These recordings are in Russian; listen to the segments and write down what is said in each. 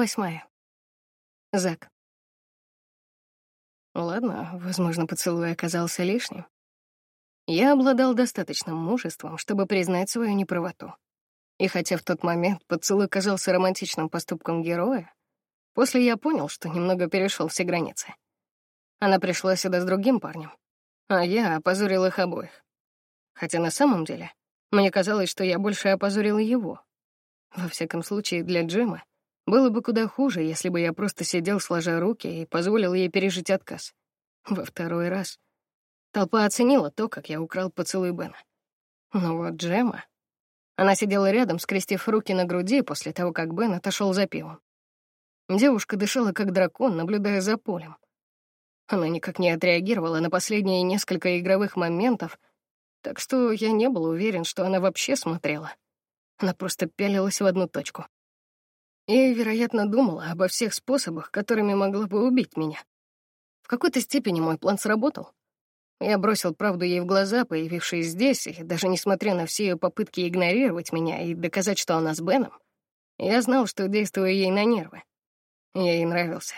восьмая. Зак. Ладно, возможно, поцелуй оказался лишним. Я обладал достаточным мужеством, чтобы признать свою неправоту. И хотя в тот момент поцелуй казался романтичным поступком героя, после я понял, что немного перешел все границы. Она пришла сюда с другим парнем, а я опозорил их обоих. Хотя на самом деле мне казалось, что я больше опозорил его. Во всяком случае, для Джима было бы куда хуже, если бы я просто сидел, сложа руки, и позволил ей пережить отказ. Во второй раз. Толпа оценила то, как я украл поцелуй Бена. Но вот Джема... Она сидела рядом, скрестив руки на груди после того, как Бен отошел за пивом. Девушка дышала как дракон, наблюдая за полем. Она никак не отреагировала на последние несколько игровых моментов, так что я не был уверен, что она вообще смотрела. Она просто пялилась в одну точку. И, вероятно, думала обо всех способах, которыми могла бы убить меня. В какой-то степени мой план сработал. Я бросил правду ей в глаза, появившись здесь, и даже несмотря на все ее попытки игнорировать меня и доказать, что она с Беном, я знал, что действую ей на нервы. Я ей нравился.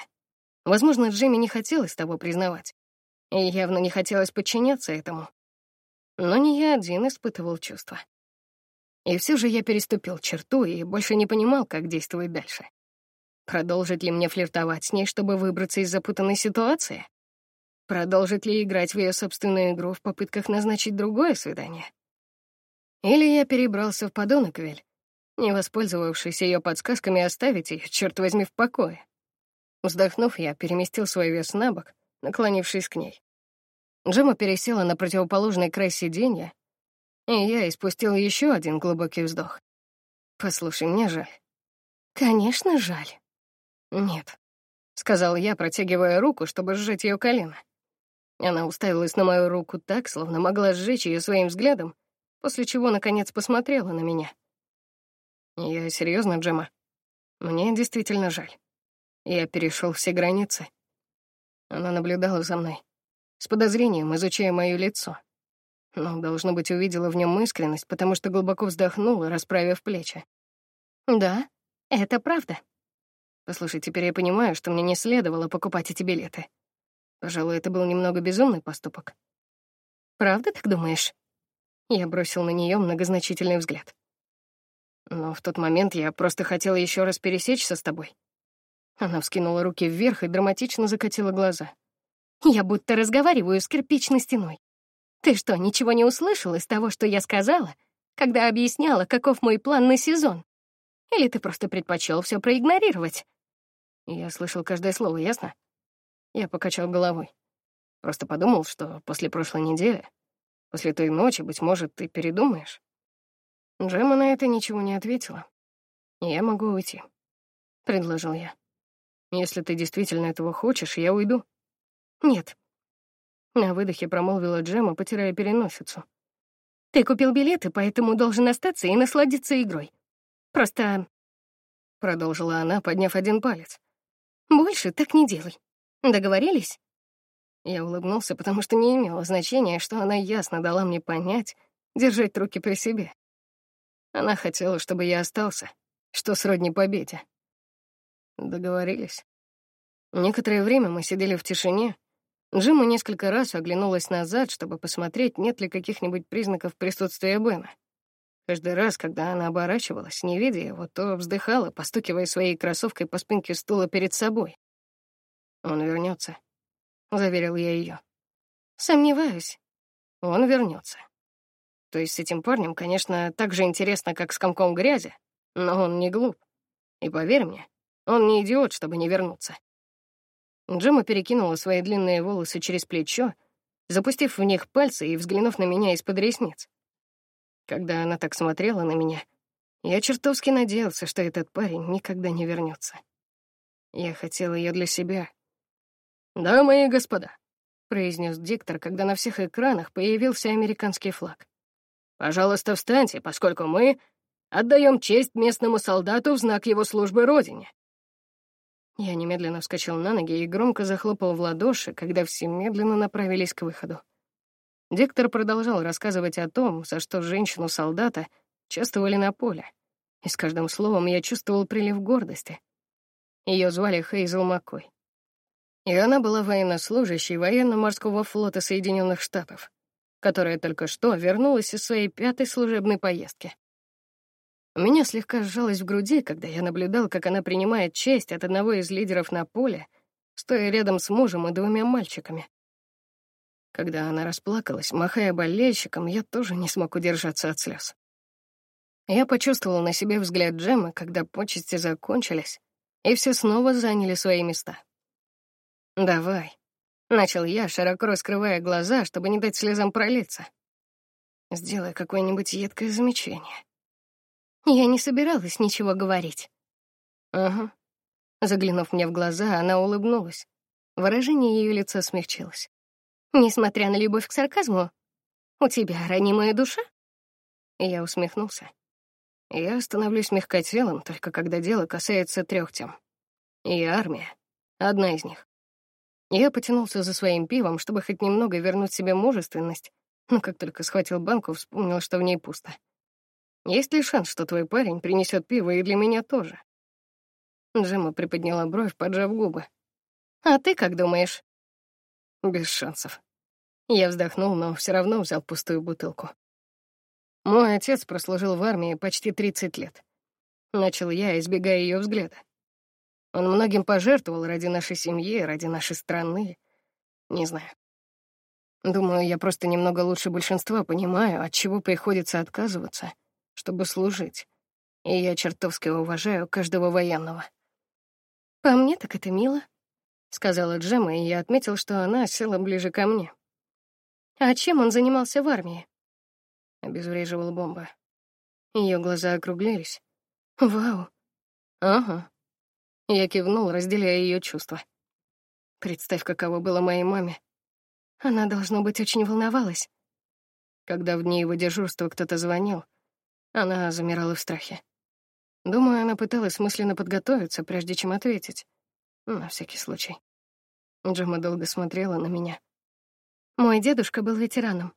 Возможно, Джимми не хотелось того признавать. И явно не хотелось подчиняться этому. Но не я один испытывал чувства. И все же я переступил черту и больше не понимал, как действовать дальше. Продолжить ли мне флиртовать с ней, чтобы выбраться из запутанной ситуации? Продолжить ли играть в ее собственную игру в попытках назначить другое свидание? Или я перебрался в Подоноквель, не воспользовавшись ее подсказками оставить ее, черт возьми, в покое? Вздохнув, я переместил свой вес на бок, наклонившись к ней. Джема пересела на противоположный край сиденья, и я испустил еще один глубокий вздох. «Послушай, мне жаль». «Конечно, жаль». «Нет», — сказал я, протягивая руку, чтобы сжать ее колено. Она уставилась на мою руку так, словно могла сжечь ее своим взглядом, после чего, наконец, посмотрела на меня. «Я серьезно, Джема. Мне действительно жаль. Я перешел все границы. Она наблюдала за мной, с подозрением изучая мое лицо. Но, должно быть, увидела в нем искренность, потому что глубоко вздохнула, расправив плечи. «Да, это правда. Послушай, теперь я понимаю, что мне не следовало покупать эти билеты. Пожалуй, это был немного безумный поступок. Правда так думаешь?» Я бросил на нее многозначительный взгляд. Но в тот момент я просто хотела еще раз пересечься с тобой. Она вскинула руки вверх и драматично закатила глаза. «Я будто разговариваю с кирпичной стеной. Ты что, ничего не услышал из того, что я сказала, когда объясняла, каков мой план на сезон? Или ты просто предпочел все проигнорировать?» Я слышал каждое слово, ясно? Я покачал головой. Просто подумал, что после прошлой недели, после той ночи, быть может, ты передумаешь. Джема на это ничего не ответила. «Я могу уйти», — предложил я. Если ты действительно этого хочешь, я уйду. Нет. На выдохе промолвила Джема, потирая переносицу. Ты купил билеты, поэтому должен остаться и насладиться игрой. Просто... Продолжила она, подняв один палец. Больше так не делай. Договорились? Я улыбнулся, потому что не имело значения, что она ясно дала мне понять держать руки при себе. Она хотела, чтобы я остался, что сродни победе. Договорились. Некоторое время мы сидели в тишине. Джима несколько раз оглянулась назад, чтобы посмотреть, нет ли каких-нибудь признаков присутствия Бена. Каждый раз, когда она оборачивалась, не видя его, то вздыхала, постукивая своей кроссовкой по спинке стула перед собой. «Он вернется, заверил я ее. «Сомневаюсь. Он вернется. То есть с этим парнем, конечно, так же интересно, как с комком грязи, но он не глуп. И поверь мне, он не идиот, чтобы не вернуться. Джема перекинула свои длинные волосы через плечо, запустив в них пальцы и взглянув на меня из-под ресниц. Когда она так смотрела на меня, я чертовски надеялся, что этот парень никогда не вернется. Я хотел ее для себя. «Дамы и господа», — произнес диктор, когда на всех экранах появился американский флаг. «Пожалуйста, встаньте, поскольку мы отдаем честь местному солдату в знак его службы Родине. Я немедленно вскочил на ноги и громко захлопал в ладоши, когда все медленно направились к выходу. Диктор продолжал рассказывать о том, за что женщину-солдата чувствовали на поле. И с каждым словом я чувствовал прилив гордости. Ее звали Хейзел Маккой. И она была военнослужащей военно-морского флота Соединенных Штатов, которая только что вернулась из своей пятой служебной поездки. У меня слегка сжалось в груди, когда я наблюдал, как она принимает честь от одного из лидеров на поле, стоя рядом с мужем и двумя мальчиками. Когда она расплакалась, махая болельщиком, я тоже не смог удержаться от слез. Я почувствовал на себе взгляд Джема, когда почести закончились, и все снова заняли свои места. «Давай», — начал я, широко раскрывая глаза, чтобы не дать слезам пролиться. «Сделай какое-нибудь едкое замечание». Я не собиралась ничего говорить. «Ага». Заглянув мне в глаза, она улыбнулась. Выражение ее лица смягчилось. Несмотря на любовь к сарказму, у тебя ранимая душа? Я усмехнулся. Я становлюсь мягкотелым только когда дело касается трех тем. И армия — одна из них. Я потянулся за своим пивом, чтобы хоть немного вернуть себе мужественность, но как только схватил банку, вспомнил, что в ней пусто. Есть ли шанс, что твой парень принесет пиво и для меня тоже? Джема приподняла бровь, поджав губы. А ты как думаешь? Без шансов. Я вздохнул, но все равно взял пустую бутылку. Мой отец прослужил в армии почти 30 лет. Начал я, избегая ее взгляда. Он многим пожертвовал ради нашей семьи, ради нашей страны. Не знаю. Думаю, я просто немного лучше большинства понимаю, от чего приходится отказываться, чтобы служить. И я чертовски уважаю каждого военного. По мне так это мило сказала Джема, и я отметил, что она села ближе ко мне. А чем он занимался в армии? Обезвреживал бомбы. Ее глаза округлились. Вау. Ага. Я кивнул, разделяя ее чувства. Представь, каково было моей маме. Она, должно быть, очень волновалась. Когда в дни его дежурства кто-то звонил, она замирала в страхе. Думаю, она пыталась мысленно подготовиться, прежде чем ответить. На всякий случай. Джема долго смотрела на меня. Мой дедушка был ветераном.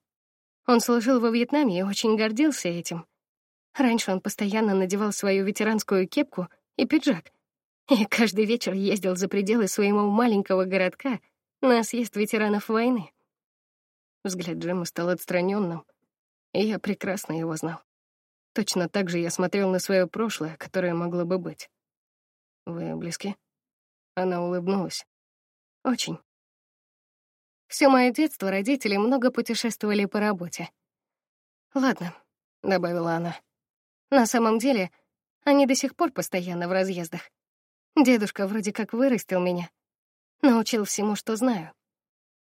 Он служил во Вьетнаме и очень гордился этим. Раньше он постоянно надевал свою ветеранскую кепку и пиджак. И каждый вечер ездил за пределы своего маленького городка на съезд ветеранов войны. Взгляд Джема стал отстраненным, и я прекрасно его знал. Точно так же я смотрел на свое прошлое, которое могло бы быть. Вы близки? Она улыбнулась. Очень. Всё моё детство родители много путешествовали по работе. Ладно, добавила она. На самом деле, они до сих пор постоянно в разъездах. Дедушка вроде как вырастил меня, научил всему, что знаю.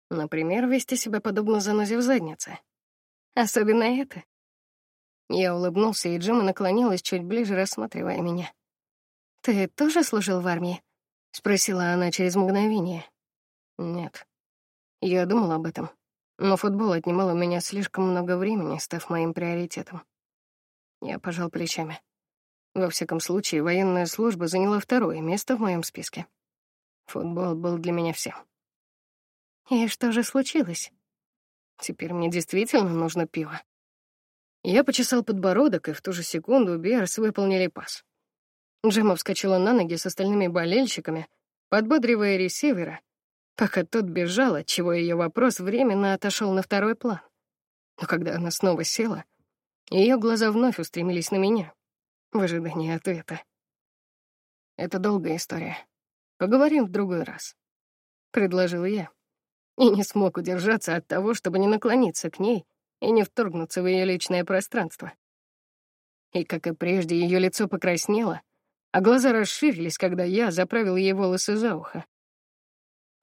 Например, вести себя подобно занозе в заднице. Особенно это. Я улыбнулся, и Джима наклонилась чуть ближе, рассматривая меня. Ты тоже служил в армии? — спросила она через мгновение. «Нет. Я думала об этом. Но футбол отнимал у меня слишком много времени, став моим приоритетом. Я пожал плечами. Во всяком случае, военная служба заняла второе место в моем списке. Футбол был для меня всем. И что же случилось? Теперь мне действительно нужно пиво. Я почесал подбородок, и в ту же секунду Берс выполнили пас. Джема вскочила на ноги с остальными болельщиками, подбодривая ресивера, пока тот бежал, отчего ее вопрос временно отошел на второй план. Но когда она снова села, ее глаза вновь устремились на меня, в ожидании ответа. Это долгая история. Поговорим в другой раз. Предложил я. И не смог удержаться от того, чтобы не наклониться к ней и не вторгнуться в ее личное пространство. И, как и прежде, ее лицо покраснело, а глаза расширились, когда я заправил ей волосы за ухо.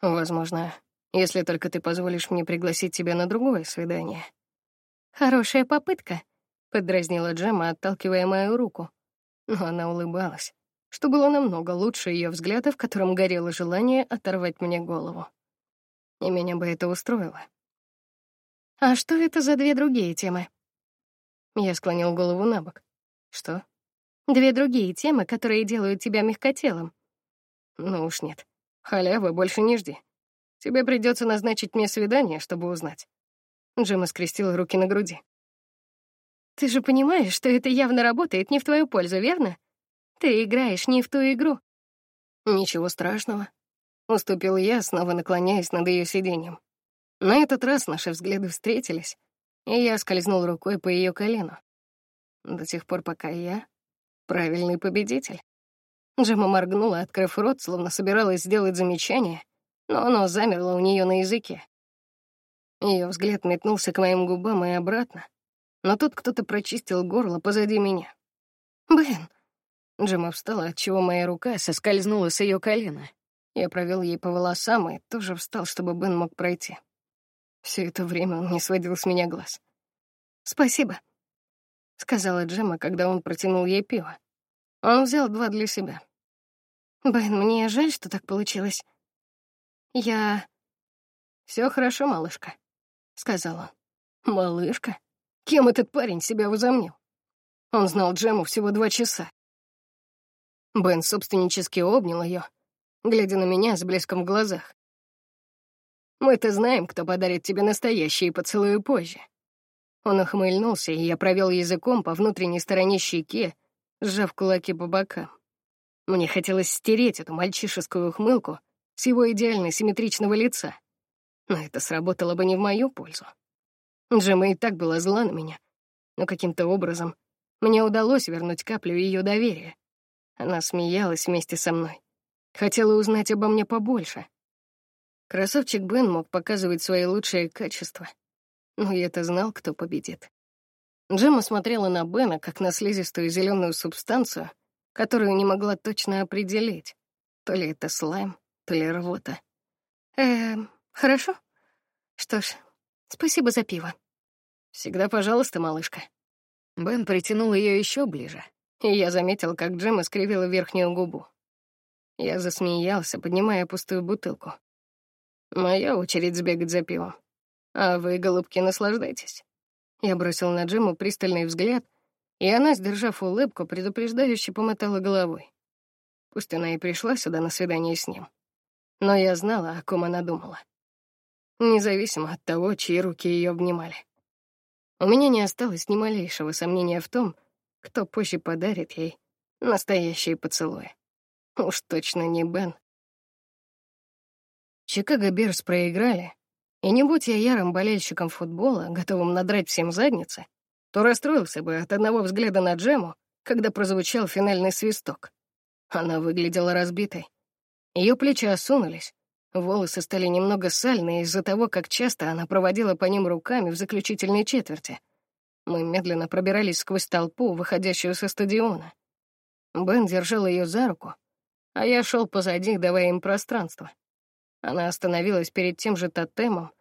Возможно, если только ты позволишь мне пригласить тебя на другое свидание. Хорошая попытка, подразнила Джема, отталкивая мою руку. Но она улыбалась, что было намного лучше ее взгляда, в котором горело желание оторвать мне голову. И меня бы это устроило. А что это за две другие темы? Я склонил голову на бок. Что? Две другие темы, которые делают тебя мягкотелым. Ну уж нет. Халявы больше не жди. Тебе придется назначить мне свидание, чтобы узнать. Джима скрестила руки на груди. Ты же понимаешь, что это явно работает не в твою пользу, верно? Ты играешь не в ту игру. Ничего страшного. Уступил я, снова наклоняясь над ее сиденьем. На этот раз наши взгляды встретились, и я скользнул рукой по ее колену. До тех пор, пока я правильный победитель. Джема моргнула, открыв рот, словно собиралась сделать замечание, но оно замерло у нее на языке. Ее взгляд метнулся к моим губам и обратно, но тут кто-то прочистил горло позади меня. «Бен!» Джема встала, отчего моя рука соскользнула с ее колена. Я провел ей по волосам и тоже встал, чтобы Бен мог пройти. Все это время он не сводил с меня глаз. «Спасибо», — сказала Джема, когда он протянул ей пиво. Он взял два для себя. «Бен, мне жаль, что так получилось. Я...» Все хорошо, малышка», — сказал он. «Малышка? Кем этот парень себя возомнил?» Он знал Джему всего два часа. Бен собственнически обнял ее, глядя на меня с блеском в глазах. «Мы-то знаем, кто подарит тебе настоящие поцелуи позже». Он ухмыльнулся, и я провел языком по внутренней стороне щеки, сжав кулаки по бокам. Мне хотелось стереть эту мальчишескую ухмылку с его идеально симметричного лица. Но это сработало бы не в мою пользу. Джема и так была зла на меня, но каким-то образом мне удалось вернуть каплю ее доверия. Она смеялась вместе со мной. Хотела узнать обо мне побольше. Красавчик Бен мог показывать свои лучшие качества. Но я-то знал, кто победит. Джема смотрела на Бена, как на слизистую зеленую субстанцию, которую не могла точно определить. То ли это слайм, то ли рвота. Эм, хорошо. Что ж, спасибо за пиво. Всегда пожалуйста, малышка. Бен притянул ее еще ближе, и я заметил, как Джема скривила верхнюю губу. Я засмеялся, поднимая пустую бутылку. Моя очередь сбегать за пивом. А вы, голубки, наслаждайтесь. Я бросил на Джиму пристальный взгляд, и она, сдержав улыбку, предупреждающе помотала головой. Пусть она и пришла сюда на свидание с ним. Но я знала, о ком она думала. Независимо от того, чьи руки ее обнимали. У меня не осталось ни малейшего сомнения в том, кто позже подарит ей настоящие поцелуи. Уж точно не Бен. Чикаго Берс проиграли, и не будь я ярым болельщиком футбола, готовым надрать всем задницы, то расстроился бы от одного взгляда на Джему, когда прозвучал финальный свисток. Она выглядела разбитой. Ее плечи осунулись, волосы стали немного сальные из-за того, как часто она проводила по ним руками в заключительной четверти. Мы медленно пробирались сквозь толпу, выходящую со стадиона. Бен держал ее за руку, а я шел позади, давая им пространство. Она остановилась перед тем же тотемом,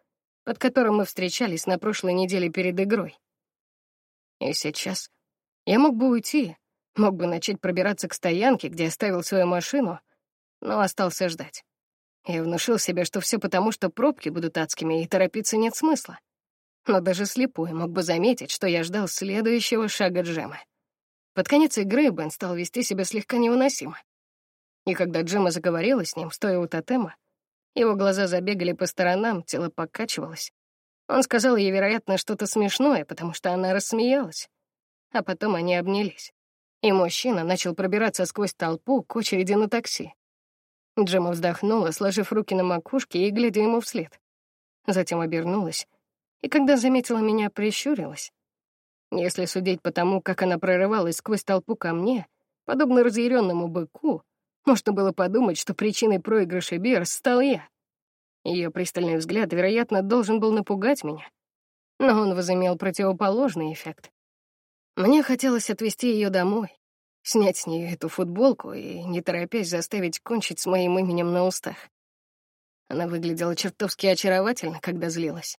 под которым мы встречались на прошлой неделе перед игрой. И сейчас я мог бы уйти, мог бы начать пробираться к стоянке, где оставил свою машину, но остался ждать. Я внушил себе, что все потому, что пробки будут адскими, и торопиться нет смысла. Но даже слепой мог бы заметить, что я ждал следующего шага Джема. Под конец игры Бен стал вести себя слегка невыносимо. И когда Джема заговорила с ним, стоя у тотема, его глаза забегали по сторонам, тело покачивалось. Он сказал ей, вероятно, что-то смешное, потому что она рассмеялась. А потом они обнялись. И мужчина начал пробираться сквозь толпу к очереди на такси. Джема вздохнула, сложив руки на макушке и глядя ему вслед. Затем обернулась, и когда заметила меня, прищурилась. Если судить по тому, как она прорывалась сквозь толпу ко мне, подобно разъяренному быку, можно было подумать, что причиной проигрыша Бирс стал я. Ее пристальный взгляд, вероятно, должен был напугать меня, но он возымел противоположный эффект. Мне хотелось отвезти ее домой, снять с нее эту футболку и, не торопясь, заставить кончить с моим именем на устах. Она выглядела чертовски очаровательно, когда злилась.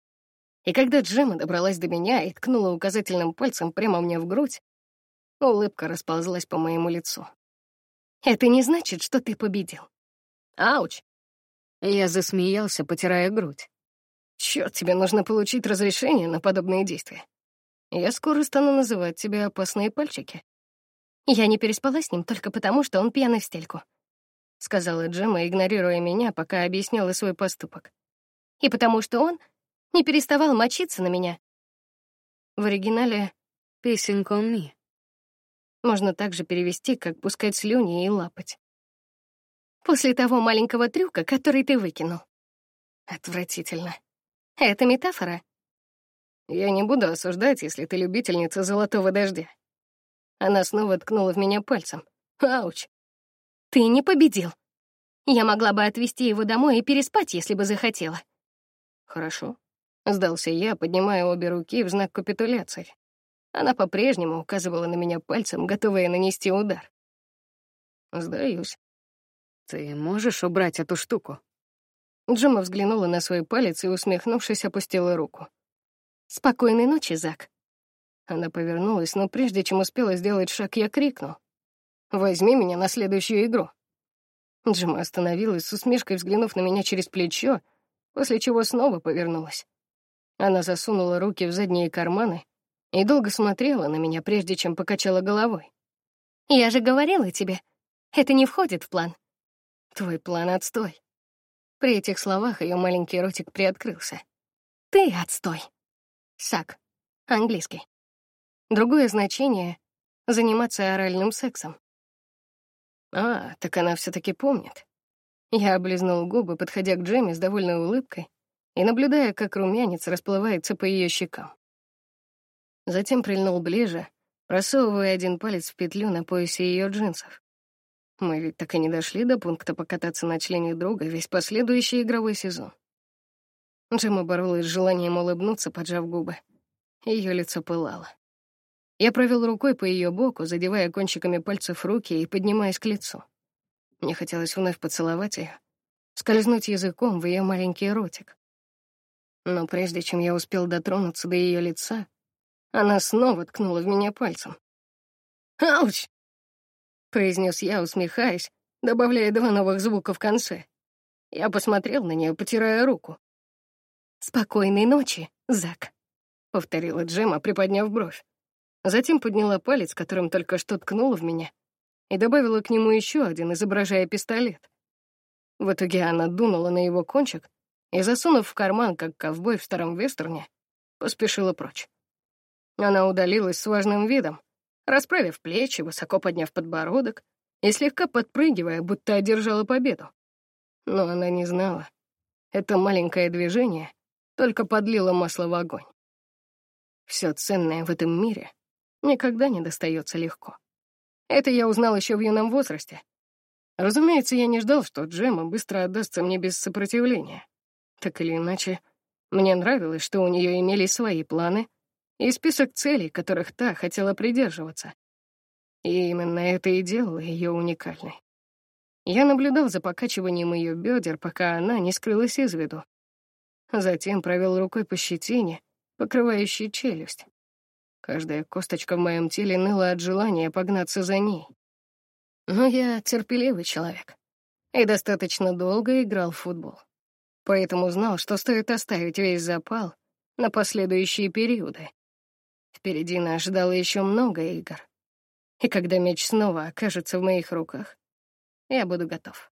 И когда Джема добралась до меня и ткнула указательным пальцем прямо мне в грудь, улыбка расползлась по моему лицу. Это не значит, что ты победил. Ауч. Я засмеялся, потирая грудь. Чёрт, тебе нужно получить разрешение на подобные действия. Я скоро стану называть тебя опасные пальчики. Я не переспала с ним только потому, что он пьяный в стельку, сказала Джема, игнорируя меня, пока объясняла свой поступок. И потому что он не переставал мочиться на меня. В оригинале «Pissing on me» Можно также перевести, как пускать слюни и лапать. После того маленького трюка, который ты выкинул. Отвратительно. Это метафора? Я не буду осуждать, если ты любительница золотого дождя. Она снова ткнула в меня пальцем. Ауч. Ты не победил. Я могла бы отвезти его домой и переспать, если бы захотела. Хорошо. Сдался я, поднимая обе руки в знак капитуляции. Она по-прежнему указывала на меня пальцем, готовая нанести удар. Сдаюсь. Ты можешь убрать эту штуку? Джима взглянула на свой палец и, усмехнувшись, опустила руку. «Спокойной ночи, Зак». Она повернулась, но прежде чем успела сделать шаг, я крикнул. «Возьми меня на следующую игру». Джима остановилась, с усмешкой взглянув на меня через плечо, после чего снова повернулась. Она засунула руки в задние карманы и долго смотрела на меня, прежде чем покачала головой. «Я же говорила тебе, это не входит в план». «Твой план отстой». При этих словах ее маленький ротик приоткрылся. «Ты отстой». Сак. Английский. Другое значение — заниматься оральным сексом. А, так она все таки помнит. Я облизнул губы, подходя к Джемми с довольной улыбкой и наблюдая, как румянец расплывается по ее щекам. Затем прильнул ближе, просовывая один палец в петлю на поясе ее джинсов. Мы ведь так и не дошли до пункта покататься на члене друга весь последующий игровой сезон. Джема боролась с желанием улыбнуться, поджав губы. Ее лицо пылало. Я провел рукой по ее боку, задевая кончиками пальцев руки и поднимаясь к лицу. Мне хотелось вновь поцеловать ее, скользнуть языком в ее маленький ротик. Но прежде чем я успел дотронуться до ее лица, она снова ткнула в меня пальцем. «Ауч!» — произнес я, усмехаясь, добавляя два новых звука в конце. Я посмотрел на нее, потирая руку. «Спокойной ночи, Зак», — повторила Джема, приподняв бровь. Затем подняла палец, которым только что ткнула в меня, и добавила к нему еще один, изображая пистолет. В итоге она дунула на его кончик и, засунув в карман, как ковбой в старом вестерне, поспешила прочь. Она удалилась с важным видом, расправив плечи, высоко подняв подбородок и слегка подпрыгивая, будто одержала победу. Но она не знала. Это маленькое движение только подлила масло в огонь. Все ценное в этом мире никогда не достается легко. Это я узнал еще в юном возрасте. Разумеется, я не ждал, что Джема быстро отдастся мне без сопротивления. Так или иначе, мне нравилось, что у нее имелись свои планы и список целей, которых та хотела придерживаться. И именно это и делало ее уникальной. Я наблюдал за покачиванием ее бедер, пока она не скрылась из виду, Затем провел рукой по щетине, покрывающей челюсть. Каждая косточка в моем теле ныла от желания погнаться за ней. Но я терпеливый человек и достаточно долго играл в футбол. Поэтому знал, что стоит оставить весь запал на последующие периоды. Впереди нас ждало еще много игр. И когда меч снова окажется в моих руках, я буду готов.